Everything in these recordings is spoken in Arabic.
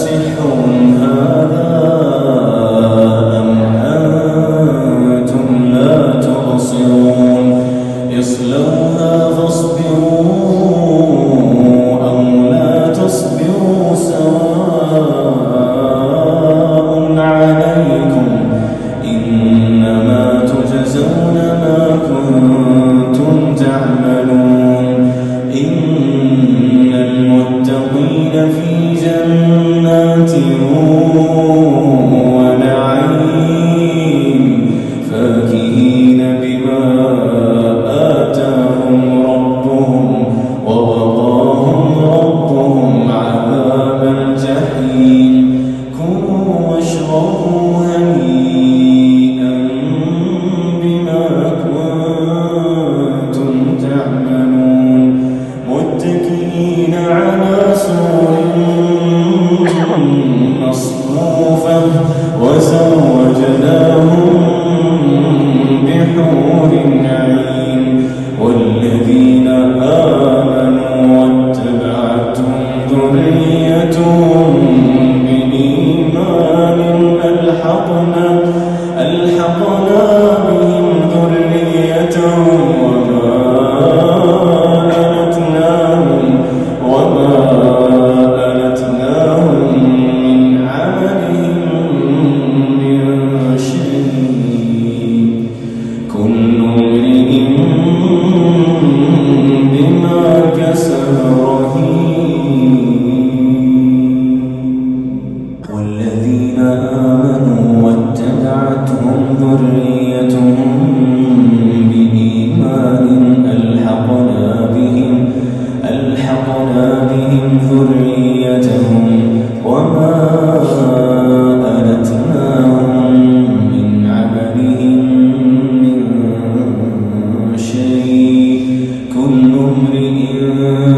سحر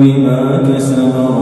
بما كسبوا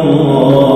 الله.